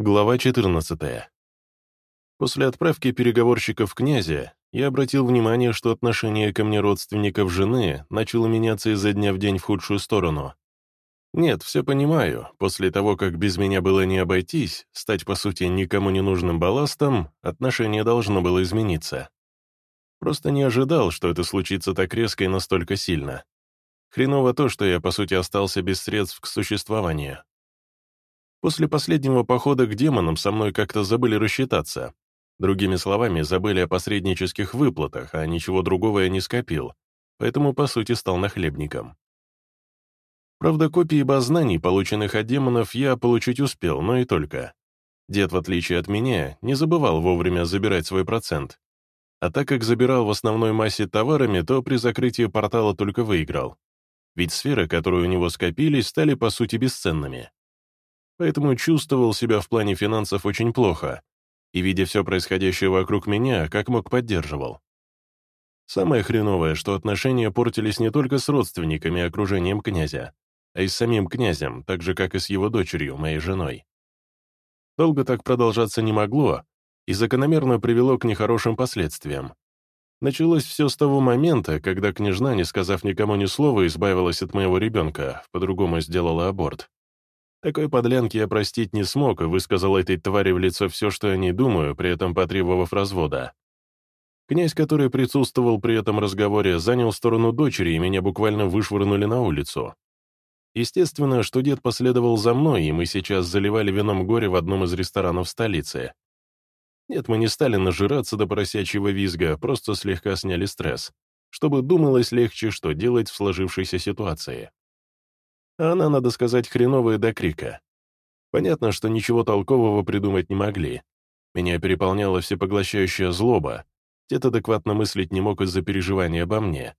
Глава 14. После отправки переговорщиков князя я обратил внимание, что отношение ко мне родственников жены начало меняться изо дня в день в худшую сторону. Нет, все понимаю, после того, как без меня было не обойтись, стать, по сути, никому не нужным балластом, отношение должно было измениться. Просто не ожидал, что это случится так резко и настолько сильно. Хреново то, что я, по сути, остался без средств к существованию. После последнего похода к демонам со мной как-то забыли рассчитаться. Другими словами, забыли о посреднических выплатах, а ничего другого я не скопил, поэтому, по сути, стал нахлебником. Правда, копии баз знаний, полученных от демонов, я получить успел, но и только. Дед, в отличие от меня, не забывал вовремя забирать свой процент. А так как забирал в основной массе товарами, то при закрытии портала только выиграл. Ведь сферы, которые у него скопились, стали по сути бесценными поэтому чувствовал себя в плане финансов очень плохо и, видя все происходящее вокруг меня, как мог поддерживал. Самое хреновое, что отношения портились не только с родственниками и окружением князя, а и с самим князем, так же, как и с его дочерью, моей женой. Долго так продолжаться не могло, и закономерно привело к нехорошим последствиям. Началось все с того момента, когда княжна, не сказав никому ни слова, избавилась от моего ребенка, по-другому сделала аборт. Такой подлянки я простить не смог и высказал этой твари в лицо все, что я не думаю, при этом потребовав развода. Князь, который присутствовал при этом разговоре, занял сторону дочери, и меня буквально вышвырнули на улицу. Естественно, что дед последовал за мной, и мы сейчас заливали вином горе в одном из ресторанов столицы. Нет, мы не стали нажираться до поросячьего визга, просто слегка сняли стресс, чтобы думалось легче, что делать в сложившейся ситуации она, надо сказать, хреновая до крика. Понятно, что ничего толкового придумать не могли. Меня переполняла всепоглощающая злоба. Дед адекватно мыслить не мог из-за переживания обо мне.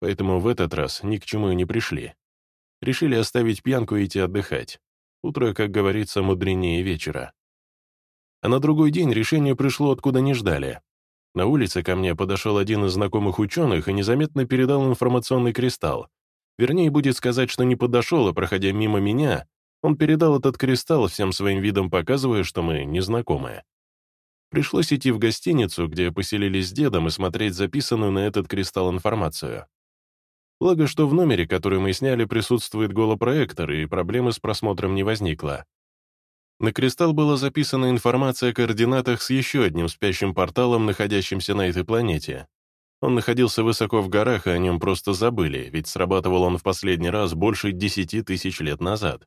Поэтому в этот раз ни к чему и не пришли. Решили оставить пьянку и идти отдыхать. Утро, как говорится, мудренее вечера. А на другой день решение пришло, откуда не ждали. На улице ко мне подошел один из знакомых ученых и незаметно передал информационный кристалл, Вернее, будет сказать, что не подошел, а проходя мимо меня, он передал этот кристалл, всем своим видом показывая, что мы незнакомые. Пришлось идти в гостиницу, где поселились с дедом, и смотреть записанную на этот кристалл информацию. Благо, что в номере, который мы сняли, присутствует голопроектор, и проблемы с просмотром не возникло. На кристалл была записана информация о координатах с еще одним спящим порталом, находящимся на этой планете. Он находился высоко в горах, и о нем просто забыли, ведь срабатывал он в последний раз больше десяти тысяч лет назад.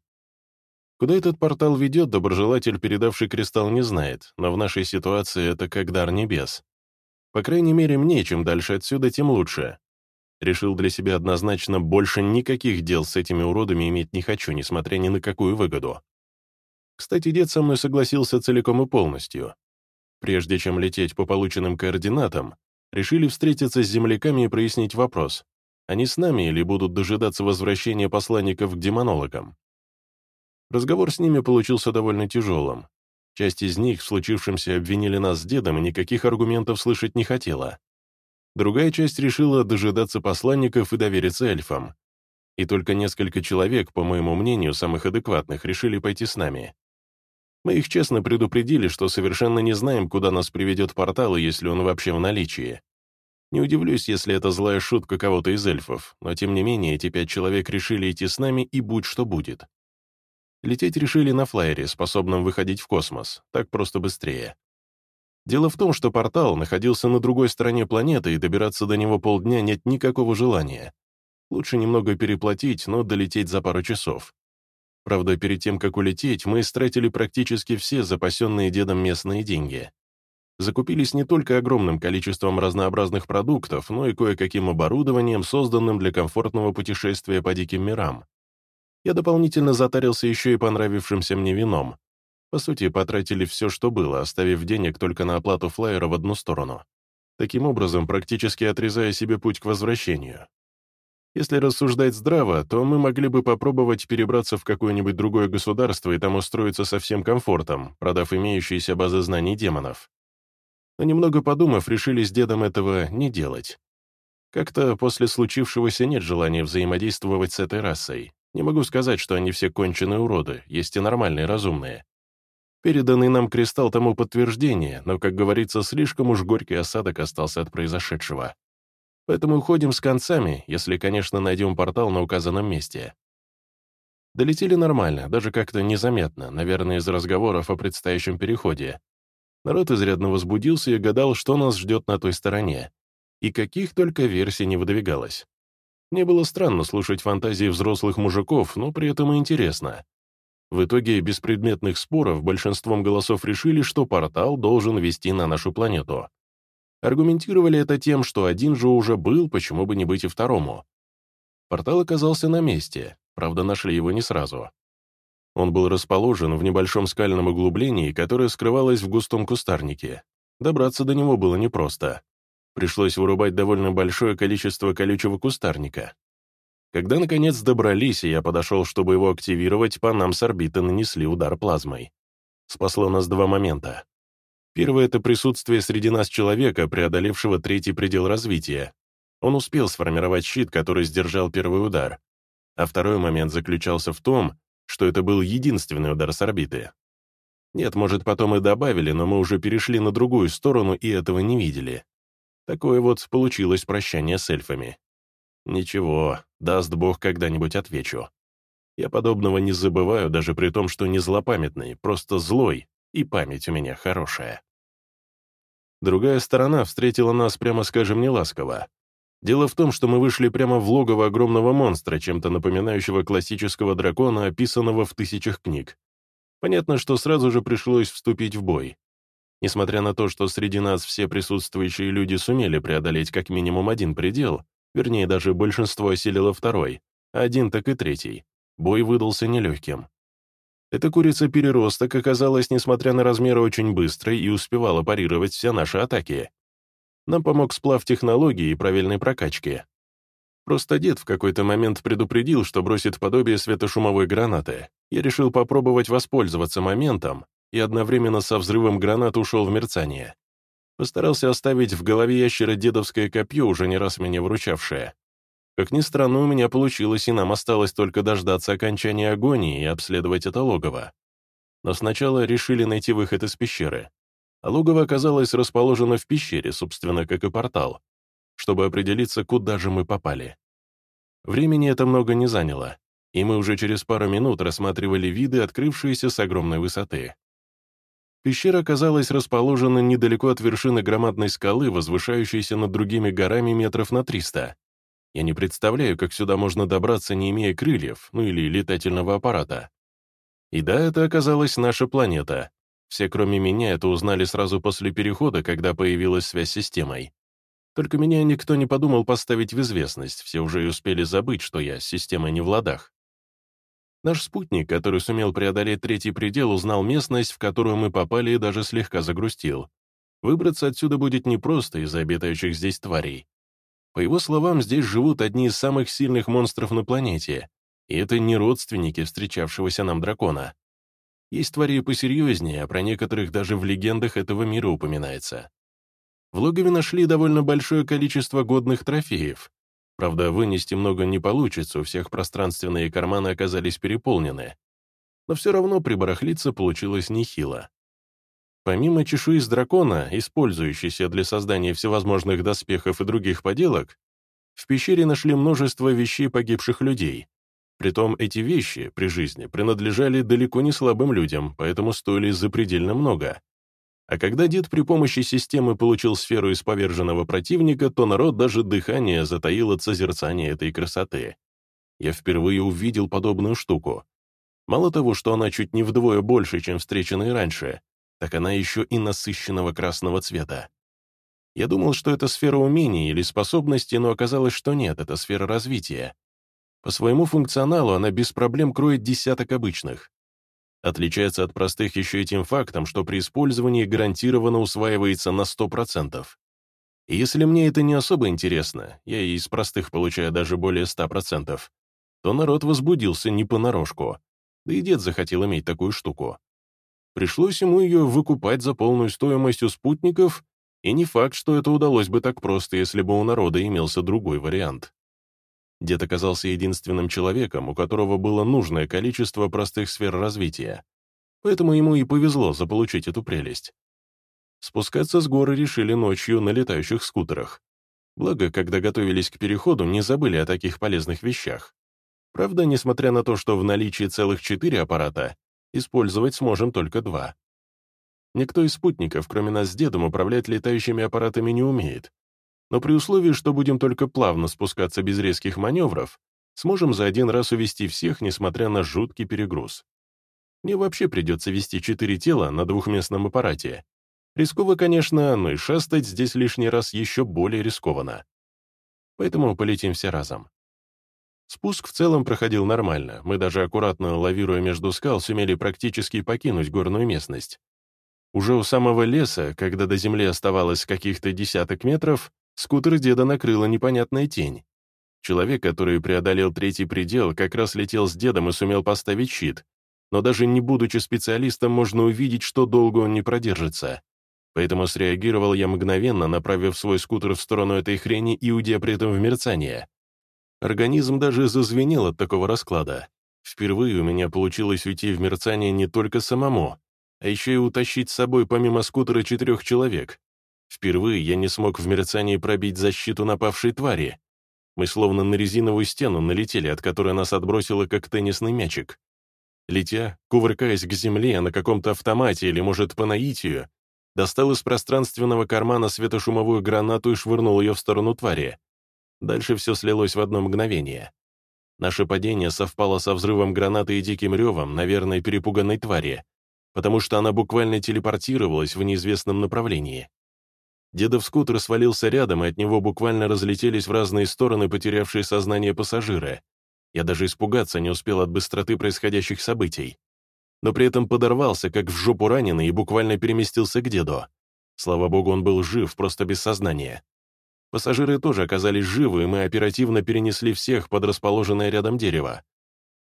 Куда этот портал ведет, доброжелатель, передавший кристалл, не знает, но в нашей ситуации это как дар небес. По крайней мере, мне, чем дальше отсюда, тем лучше. Решил для себя однозначно, больше никаких дел с этими уродами иметь не хочу, несмотря ни на какую выгоду. Кстати, дед со мной согласился целиком и полностью. Прежде чем лететь по полученным координатам, решили встретиться с земляками и прояснить вопрос, они с нами или будут дожидаться возвращения посланников к демонологам. Разговор с ними получился довольно тяжелым. Часть из них в случившемся обвинили нас с дедом и никаких аргументов слышать не хотела. Другая часть решила дожидаться посланников и довериться эльфам. И только несколько человек, по моему мнению, самых адекватных, решили пойти с нами. Мы их честно предупредили, что совершенно не знаем, куда нас приведет портал, если он вообще в наличии. Не удивлюсь, если это злая шутка кого-то из эльфов, но тем не менее эти пять человек решили идти с нами и будь что будет. Лететь решили на флайере, способном выходить в космос, так просто быстрее. Дело в том, что портал находился на другой стороне планеты, и добираться до него полдня нет никакого желания. Лучше немного переплатить, но долететь за пару часов. Правда, перед тем, как улететь, мы истратили практически все запасенные дедом местные деньги. Закупились не только огромным количеством разнообразных продуктов, но и кое-каким оборудованием, созданным для комфортного путешествия по диким мирам. Я дополнительно затарился еще и понравившимся мне вином. По сути, потратили все, что было, оставив денег только на оплату флайера в одну сторону. Таким образом, практически отрезая себе путь к возвращению. Если рассуждать здраво, то мы могли бы попробовать перебраться в какое-нибудь другое государство и там устроиться со всем комфортом, продав имеющиеся базы знаний демонов. Но немного подумав, решили с дедом этого не делать. Как-то после случившегося нет желания взаимодействовать с этой расой. Не могу сказать, что они все конченые уроды, есть и нормальные, разумные. Переданный нам кристалл тому подтверждение, но, как говорится, слишком уж горький осадок остался от произошедшего. Поэтому уходим с концами, если, конечно, найдем портал на указанном месте. Долетели нормально, даже как-то незаметно, наверное, из разговоров о предстоящем переходе. Народ изрядно возбудился и гадал, что нас ждет на той стороне. И каких только версий не выдвигалось. Мне было странно слушать фантазии взрослых мужиков, но при этом и интересно. В итоге беспредметных споров большинством голосов решили, что портал должен вести на нашу планету. Аргументировали это тем, что один же уже был, почему бы не быть и второму. Портал оказался на месте, правда, нашли его не сразу. Он был расположен в небольшом скальном углублении, которое скрывалось в густом кустарнике. Добраться до него было непросто. Пришлось вырубать довольно большое количество колючего кустарника. Когда, наконец, добрались, и я подошел, чтобы его активировать, по нам с орбиты нанесли удар плазмой. Спасло нас два момента. Первое — это присутствие среди нас человека, преодолевшего третий предел развития. Он успел сформировать щит, который сдержал первый удар. А второй момент заключался в том, что это был единственный удар с орбиты. Нет, может, потом и добавили, но мы уже перешли на другую сторону и этого не видели. Такое вот получилось прощание с эльфами. Ничего, даст бог, когда-нибудь отвечу. Я подобного не забываю, даже при том, что не злопамятный, просто злой, и память у меня хорошая. Другая сторона встретила нас, прямо скажем, неласково. Дело в том, что мы вышли прямо в логово огромного монстра, чем-то напоминающего классического дракона, описанного в тысячах книг. Понятно, что сразу же пришлось вступить в бой. Несмотря на то, что среди нас все присутствующие люди сумели преодолеть как минимум один предел, вернее, даже большинство осилило второй, а один так и третий, бой выдался нелегким. Эта курица-переросток оказалась, несмотря на размеры, очень быстрой и успевала парировать все наши атаки. Нам помог сплав технологии и правильной прокачки. Просто дед в какой-то момент предупредил, что бросит подобие светошумовой гранаты. Я решил попробовать воспользоваться моментом и одновременно со взрывом гранат ушел в мерцание. Постарался оставить в голове ящера дедовское копье, уже не раз меня вручавшее. Как ни странно, у меня получилось, и нам осталось только дождаться окончания агонии и обследовать это логово. Но сначала решили найти выход из пещеры. А логово оказалось расположено в пещере, собственно, как и портал, чтобы определиться, куда же мы попали. Времени это много не заняло, и мы уже через пару минут рассматривали виды, открывшиеся с огромной высоты. Пещера оказалась расположена недалеко от вершины громадной скалы, возвышающейся над другими горами метров на 300. Я не представляю, как сюда можно добраться, не имея крыльев, ну или летательного аппарата. И да, это оказалась наша планета, все, кроме меня, это узнали сразу после перехода, когда появилась связь с системой. Только меня никто не подумал поставить в известность, все уже успели забыть, что я с системой не в ладах. Наш спутник, который сумел преодолеть третий предел, узнал местность, в которую мы попали, и даже слегка загрустил. Выбраться отсюда будет непросто из-за обитающих здесь тварей. По его словам, здесь живут одни из самых сильных монстров на планете, и это не родственники встречавшегося нам дракона. Есть твари посерьезнее, а про некоторых даже в легендах этого мира упоминается. В логове нашли довольно большое количество годных трофеев. Правда, вынести много не получится, у всех пространственные карманы оказались переполнены. Но все равно прибарахлиться получилось нехило. Помимо чешуи из дракона, использующейся для создания всевозможных доспехов и других поделок, в пещере нашли множество вещей погибших людей, Притом эти вещи при жизни принадлежали далеко не слабым людям, поэтому стоили запредельно много. А когда дед при помощи системы получил сферу из поверженного противника, то народ даже дыхание затаил от созерцания этой красоты. Я впервые увидел подобную штуку. Мало того, что она чуть не вдвое больше, чем встреченные раньше, так она еще и насыщенного красного цвета. Я думал, что это сфера умений или способностей, но оказалось, что нет, это сфера развития. По своему функционалу она без проблем кроет десяток обычных. Отличается от простых еще и тем фактом, что при использовании гарантированно усваивается на 100%. И если мне это не особо интересно, я и из простых получаю даже более 100%, то народ возбудился не понарошку. Да и дед захотел иметь такую штуку. Пришлось ему ее выкупать за полную стоимость у спутников, и не факт, что это удалось бы так просто, если бы у народа имелся другой вариант. Дед оказался единственным человеком, у которого было нужное количество простых сфер развития. Поэтому ему и повезло заполучить эту прелесть. Спускаться с горы решили ночью на летающих скутерах. Благо, когда готовились к переходу, не забыли о таких полезных вещах. Правда, несмотря на то, что в наличии целых четыре аппарата, использовать сможем только два. Никто из спутников, кроме нас с дедом, управлять летающими аппаратами не умеет. Но при условии, что будем только плавно спускаться без резких маневров, сможем за один раз увести всех, несмотря на жуткий перегруз. Мне вообще придется вести четыре тела на двухместном аппарате. Рисково, конечно, но и шастать здесь лишний раз еще более рискованно. Поэтому полетим все разом. Спуск в целом проходил нормально, мы даже аккуратно лавируя между скал сумели практически покинуть горную местность. Уже у самого леса, когда до земли оставалось каких-то десяток метров, скутер деда накрыла непонятная тень. Человек, который преодолел третий предел, как раз летел с дедом и сумел поставить щит, но даже не будучи специалистом, можно увидеть, что долго он не продержится. Поэтому среагировал я мгновенно, направив свой скутер в сторону этой хрени и уйдя при этом в мерцание. Организм даже зазвенел от такого расклада. Впервые у меня получилось уйти в мерцание не только самому, а еще и утащить с собой помимо скутера четырех человек. Впервые я не смог в мерцании пробить защиту напавшей твари. Мы словно на резиновую стену налетели, от которой нас отбросило как теннисный мячик. Летя, кувыркаясь к земле на каком-то автомате или, может, по наитию, достал из пространственного кармана светошумовую гранату и швырнул ее в сторону твари. Дальше все слилось в одно мгновение. Наше падение совпало со взрывом гранаты и диким ревом, наверное, перепуганной твари, потому что она буквально телепортировалась в неизвестном направлении. Дедов скутер свалился рядом, и от него буквально разлетелись в разные стороны потерявшие сознание пассажиры. Я даже испугаться не успел от быстроты происходящих событий. Но при этом подорвался, как в жопу раненый, и буквально переместился к деду. Слава богу, он был жив, просто без сознания. Пассажиры тоже оказались живы, и мы оперативно перенесли всех под расположенное рядом дерево.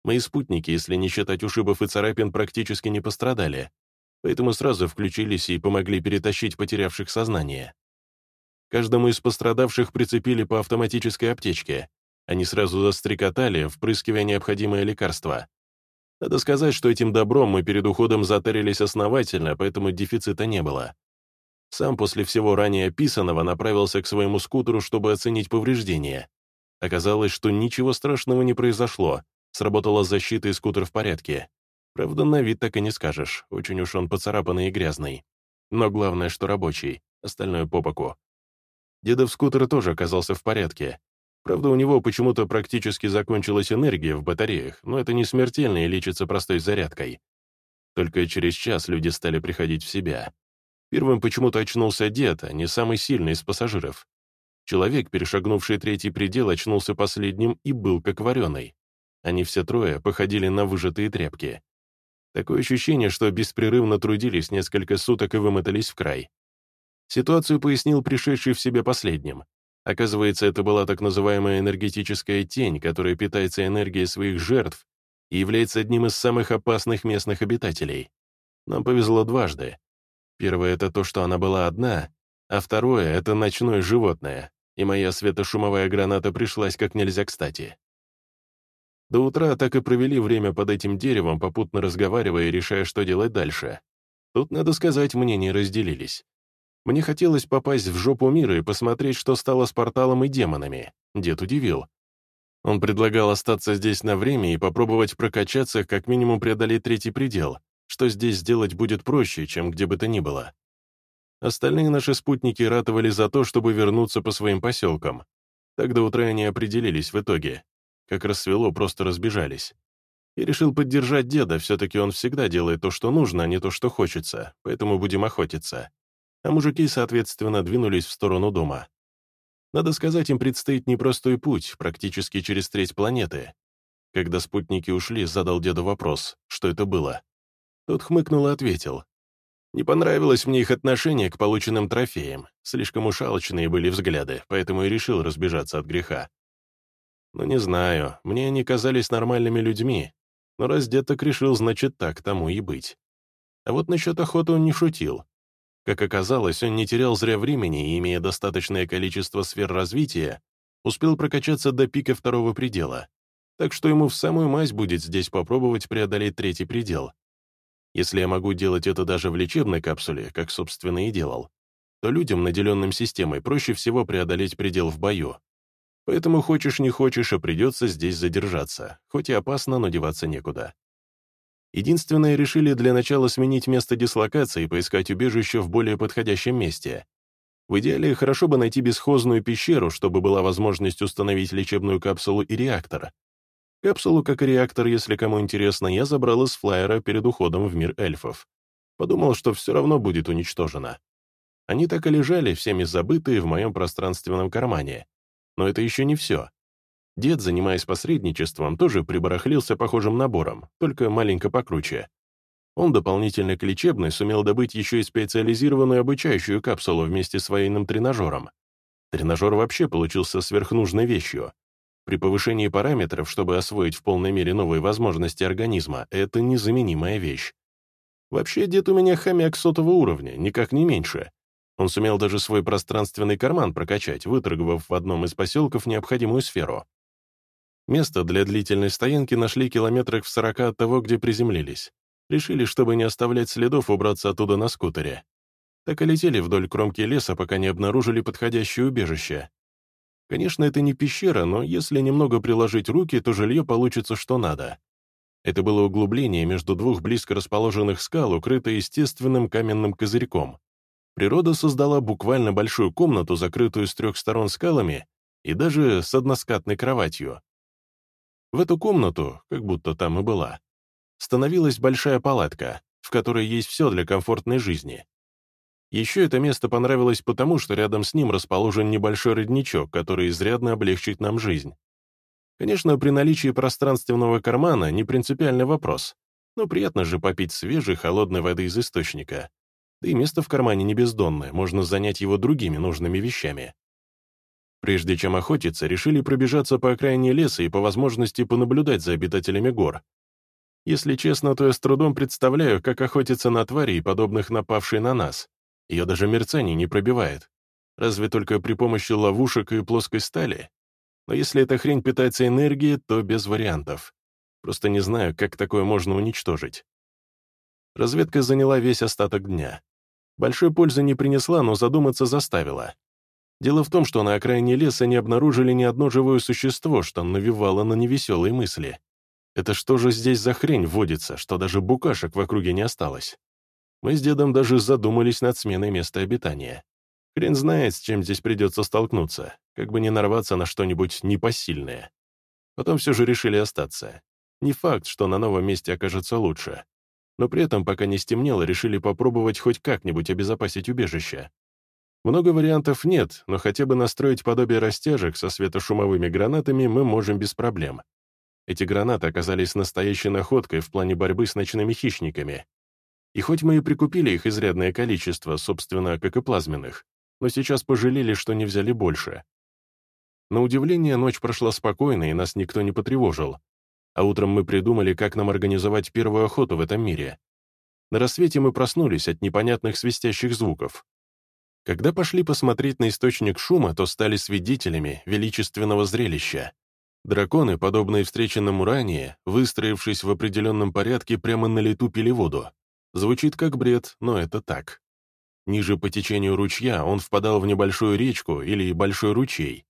Мои спутники, если не считать ушибов и царапин, практически не пострадали, поэтому сразу включились и помогли перетащить потерявших сознание. Каждому из пострадавших прицепили по автоматической аптечке. Они сразу застрекотали, впрыскивая необходимое лекарство. Надо сказать, что этим добром мы перед уходом затарились основательно, поэтому дефицита не было. Сам после всего ранее описанного направился к своему скутеру, чтобы оценить повреждения. Оказалось, что ничего страшного не произошло. Сработала защита, и скутер в порядке. Правда, на вид так и не скажешь, очень уж он поцарапанный и грязный. Но главное, что рабочий, остальное по боку. Дедов скутер тоже оказался в порядке. Правда, у него почему-то практически закончилась энергия в батареях, но это не смертельно и лечится простой зарядкой. Только через час люди стали приходить в себя. Первым почему-то очнулся дед, а не самый сильный из пассажиров. Человек, перешагнувший третий предел, очнулся последним и был как вареный. Они все трое походили на выжатые тряпки. Такое ощущение, что беспрерывно трудились несколько суток и вымотались в край. Ситуацию пояснил пришедший в себя последним. Оказывается, это была так называемая энергетическая тень, которая питается энергией своих жертв и является одним из самых опасных местных обитателей. Нам повезло дважды. Первое — это то, что она была одна, а второе — это ночное животное, и моя светошумовая граната пришлась как нельзя кстати. До утра так и провели время под этим деревом, попутно разговаривая и решая, что делать дальше. Тут, надо сказать, мнения разделились. Мне хотелось попасть в жопу мира и посмотреть, что стало с порталом и демонами. Дед удивил. Он предлагал остаться здесь на время и попробовать прокачаться, как минимум преодолеть третий предел, что здесь сделать будет проще, чем где бы то ни было. Остальные наши спутники ратовали за то, чтобы вернуться по своим поселкам. Так до утра они определились в итоге. Как рассвело, просто разбежались. И решил поддержать деда, все-таки он всегда делает то, что нужно, а не то, что хочется, поэтому будем охотиться. А мужики, соответственно, двинулись в сторону дома. Надо сказать, им предстоит непростой путь, практически через треть планеты. Когда спутники ушли, задал деду вопрос, что это было. Тот хмыкнул и ответил. Не понравилось мне их отношение к полученным трофеям. Слишком уж алчные были взгляды, поэтому и решил разбежаться от греха. Ну, не знаю, мне они казались нормальными людьми. Но раз дед так решил, значит так тому и быть. А вот насчет охоты он не шутил. Как оказалось, он не терял зря времени и, имея достаточное количество сфер развития, успел прокачаться до пика второго предела. Так что ему в самую мазь будет здесь попробовать преодолеть третий предел. Если я могу делать это даже в лечебной капсуле, как, собственно, и делал, то людям, наделенным системой, проще всего преодолеть предел в бою. Поэтому хочешь не хочешь, а придется здесь задержаться, хоть и опасно, но деваться некуда. Единственное, решили для начала сменить место дислокации и поискать убежище в более подходящем месте. В идеале, хорошо бы найти бесхозную пещеру, чтобы была возможность установить лечебную капсулу и реактор. Капсулу, как реактор, если кому интересно, я забрал из флайера перед уходом в мир эльфов. Подумал, что все равно будет уничтожена. Они так и лежали, всеми забытые, в моем пространственном кармане. Но это еще не все. Дед, занимаясь посредничеством, тоже прибарахлился похожим набором, только маленько покруче. Он дополнительно к лечебной сумел добыть еще и специализированную обучающую капсулу вместе с военным тренажером. Тренажер вообще получился сверхнужной вещью. При повышении параметров, чтобы освоить в полной мере новые возможности организма, это незаменимая вещь. Вообще, дед у меня хомяк сотого уровня, никак не меньше. Он сумел даже свой пространственный карман прокачать, выторговав в одном из поселков необходимую сферу. Место для длительной стоянки нашли километрах в сорока от того, где приземлились. Решили, чтобы не оставлять следов, убраться оттуда на скутере. Так и летели вдоль кромки леса, пока не обнаружили подходящее убежище. Конечно, это не пещера, но если немного приложить руки, то жилье получится что надо. Это было углубление между двух близко расположенных скал, укрытое естественным каменным козырьком. Природа создала буквально большую комнату, закрытую с трех сторон скалами и даже с односкатной кроватью. В эту комнату, как будто там и была, становилась большая палатка, в которой есть все для комфортной жизни. Еще это место понравилось потому, что рядом с ним расположен небольшой родничок, который изрядно облегчит нам жизнь. Конечно, при наличии пространственного кармана не принципиальный вопрос, но приятно же попить свежей холодной воды из источника. Да и место в кармане не бездонное, можно занять его другими нужными вещами. Прежде чем охотиться, решили пробежаться по окраине леса и по возможности понаблюдать за обитателями гор, если честно, то я с трудом представляю, как охотиться на тварей, подобных напавшей на нас. Ее даже мерцание не пробивает. Разве только при помощи ловушек и плоской стали? Но если эта хрень питается энергией, то без вариантов. Просто не знаю, как такое можно уничтожить. Разведка заняла весь остаток дня. Большой пользы не принесла, но задуматься заставила. Дело в том, что на окраине леса не обнаружили ни одно живое существо, что навевало на невеселые мысли. Это что же здесь за хрень водится, что даже букашек в округе не осталось? Мы с дедом даже задумались над сменой места обитания. Хрен знает, с чем здесь придется столкнуться, как бы не нарваться на что-нибудь непосильное. Потом все же решили остаться. Не факт, что на новом месте окажется лучше. Но при этом, пока не стемнело, решили попробовать хоть как-нибудь обезопасить убежище. Много вариантов нет, но хотя бы настроить подобие растяжек со светошумовыми гранатами мы можем без проблем. Эти гранаты оказались настоящей находкой в плане борьбы с ночными хищниками. И хоть мы и прикупили их изрядное количество, собственно, как и плазменных, но сейчас пожалели, что не взяли больше. На удивление, ночь прошла спокойно, и нас никто не потревожил. А утром мы придумали, как нам организовать первую охоту в этом мире. На рассвете мы проснулись от непонятных свистящих звуков. Когда пошли посмотреть на источник шума, то стали свидетелями величественного зрелища. Драконы, подобные встреченному ранее, выстроившись в определенном порядке, прямо на лету пили воду. Звучит как бред, но это так. Ниже по течению ручья он впадал в небольшую речку или большой ручей.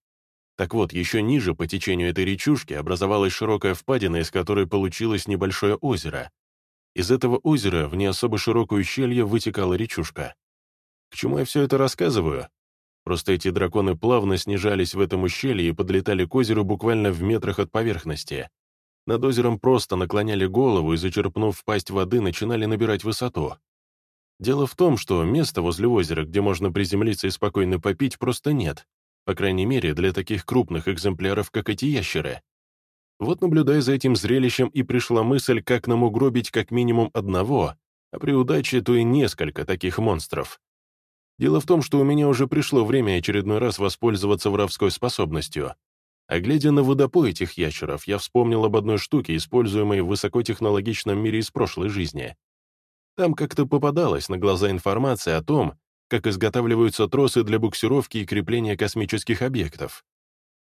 Так вот, еще ниже по течению этой речушки образовалась широкая впадина, из которой получилось небольшое озеро. Из этого озера в не особо широкую щелье вытекала речушка. К чему я все это рассказываю? Просто эти драконы плавно снижались в этом ущелье и подлетали к озеру буквально в метрах от поверхности. Над озером просто наклоняли голову и, зачерпнув пасть воды, начинали набирать высоту. Дело в том, что места возле озера, где можно приземлиться и спокойно попить, просто нет. По крайней мере, для таких крупных экземпляров, как эти ящеры. Вот наблюдая за этим зрелищем, и пришла мысль, как нам угробить как минимум одного, а при удаче то и несколько таких монстров. Дело в том, что у меня уже пришло время очередной раз воспользоваться воровской способностью. А глядя на водопой этих ящеров, я вспомнил об одной штуке, используемой в высокотехнологичном мире из прошлой жизни. Там как-то попадалась на глаза информация о том, как изготавливаются тросы для буксировки и крепления космических объектов.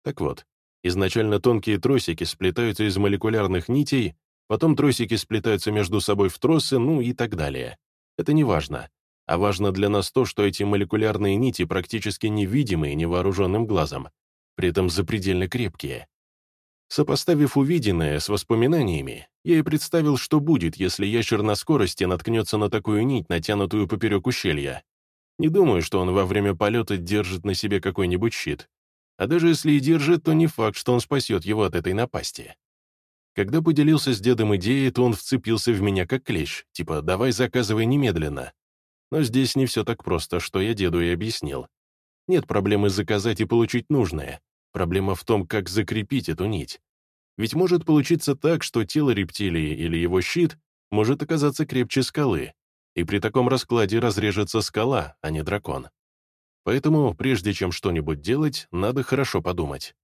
Так вот, изначально тонкие тросики сплетаются из молекулярных нитей, Потом тросики сплетаются между собой в тросы, ну и так далее. Это не важно. А важно для нас то, что эти молекулярные нити практически невидимые невооруженным глазом, при этом запредельно крепкие. Сопоставив увиденное с воспоминаниями, я и представил, что будет, если ящер на скорости наткнется на такую нить, натянутую поперек ущелья. Не думаю, что он во время полета держит на себе какой-нибудь щит. А даже если и держит, то не факт, что он спасет его от этой напасти. Когда поделился с дедом идеей, то он вцепился в меня как клещ, типа «давай заказывай немедленно». Но здесь не все так просто, что я деду и объяснил. Нет проблемы заказать и получить нужное. Проблема в том, как закрепить эту нить. Ведь может получиться так, что тело рептилии или его щит может оказаться крепче скалы, и при таком раскладе разрежется скала, а не дракон. Поэтому, прежде чем что-нибудь делать, надо хорошо подумать.